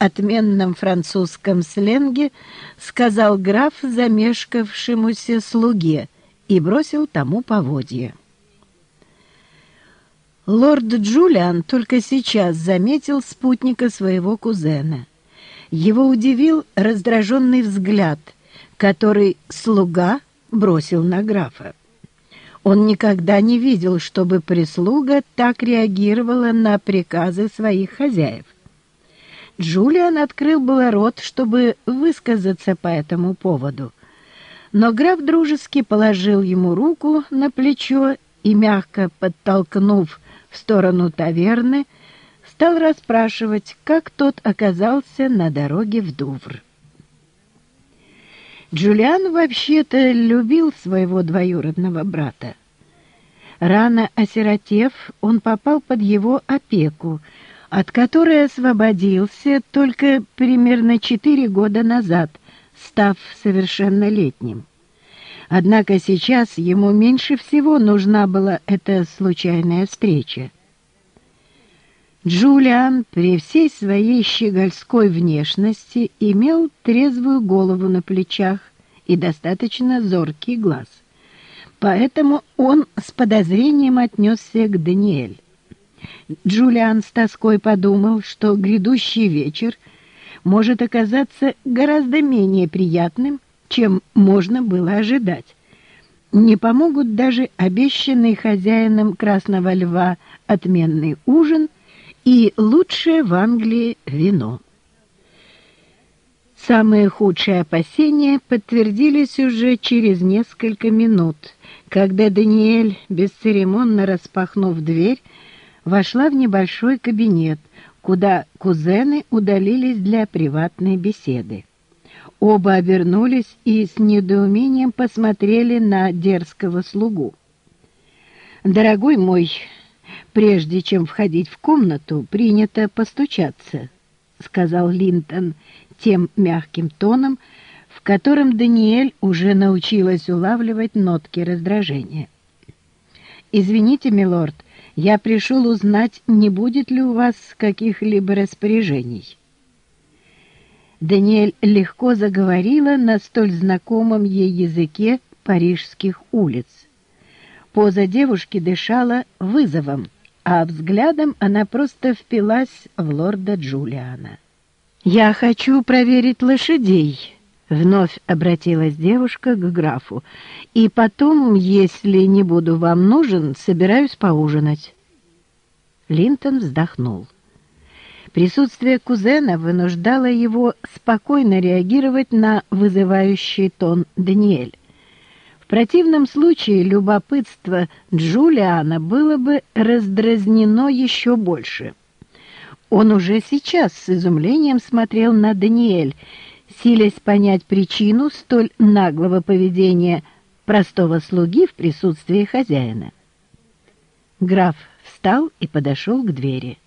отменном французском сленге сказал граф замешкавшемуся слуге и бросил тому поводье. Лорд Джулиан только сейчас заметил спутника своего кузена. Его удивил раздраженный взгляд, который слуга бросил на графа. Он никогда не видел, чтобы прислуга так реагировала на приказы своих хозяев. Джулиан открыл было рот, чтобы высказаться по этому поводу, но граф дружески положил ему руку на плечо и, мягко подтолкнув в сторону таверны, стал расспрашивать, как тот оказался на дороге в Дувр. Джулиан вообще-то любил своего двоюродного брата. Рано осиротев, он попал под его опеку, от которой освободился только примерно четыре года назад, став совершеннолетним. Однако сейчас ему меньше всего нужна была эта случайная встреча. Джулиан при всей своей щегольской внешности имел трезвую голову на плечах и достаточно зоркий глаз. Поэтому он с подозрением отнесся к Даниэль. Джулиан с тоской подумал, что грядущий вечер может оказаться гораздо менее приятным, чем можно было ожидать. Не помогут даже обещанный хозяином Красного Льва отменный ужин – и лучшее в Англии вино. Самые худшие опасения подтвердились уже через несколько минут, когда Даниэль, бесцеремонно распахнув дверь, вошла в небольшой кабинет, куда кузены удалились для приватной беседы. Оба обернулись и с недоумением посмотрели на дерзкого слугу. «Дорогой мой «Прежде чем входить в комнату, принято постучаться», — сказал Линтон тем мягким тоном, в котором Даниэль уже научилась улавливать нотки раздражения. «Извините, милорд, я пришел узнать, не будет ли у вас каких-либо распоряжений». Даниэль легко заговорила на столь знакомом ей языке парижских улиц. Поза девушки дышала вызовом а взглядом она просто впилась в лорда Джулиана. «Я хочу проверить лошадей», — вновь обратилась девушка к графу, «и потом, если не буду вам нужен, собираюсь поужинать». Линтон вздохнул. Присутствие кузена вынуждало его спокойно реагировать на вызывающий тон Даниэль противном случае любопытство Джулиана было бы раздразнено еще больше. Он уже сейчас с изумлением смотрел на Даниэль, силясь понять причину столь наглого поведения простого слуги в присутствии хозяина. Граф встал и подошел к двери.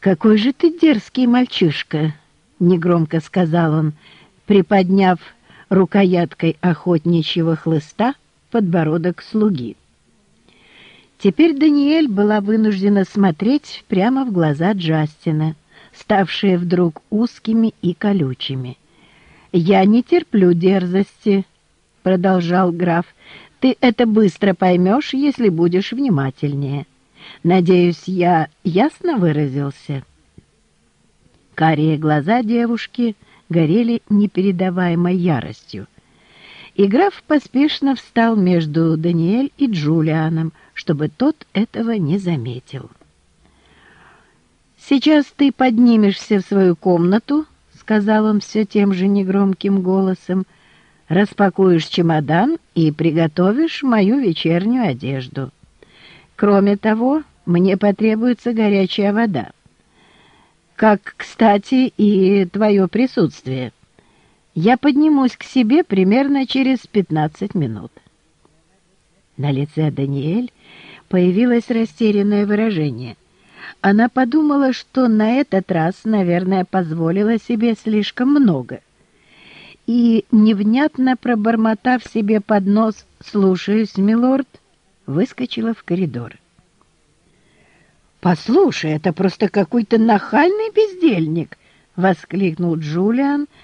«Какой же ты дерзкий мальчишка!» — негромко сказал он, приподняв рукояткой охотничьего хлыста подбородок слуги. Теперь Даниэль была вынуждена смотреть прямо в глаза Джастина, ставшие вдруг узкими и колючими. «Я не терплю дерзости», — продолжал граф. «Ты это быстро поймешь, если будешь внимательнее. Надеюсь, я ясно выразился?» Карие глаза девушки горели непередаваемой яростью. И граф поспешно встал между Даниэль и Джулианом, чтобы тот этого не заметил. «Сейчас ты поднимешься в свою комнату», — сказал он все тем же негромким голосом, «распакуешь чемодан и приготовишь мою вечернюю одежду. Кроме того, мне потребуется горячая вода как, кстати, и твое присутствие. Я поднимусь к себе примерно через пятнадцать минут. На лице Даниэль появилось растерянное выражение. Она подумала, что на этот раз, наверное, позволила себе слишком много. И, невнятно пробормотав себе под нос «слушаюсь, милорд», выскочила в коридор. «Послушай, это просто какой-то нахальный бездельник», — воскликнул Джулиан,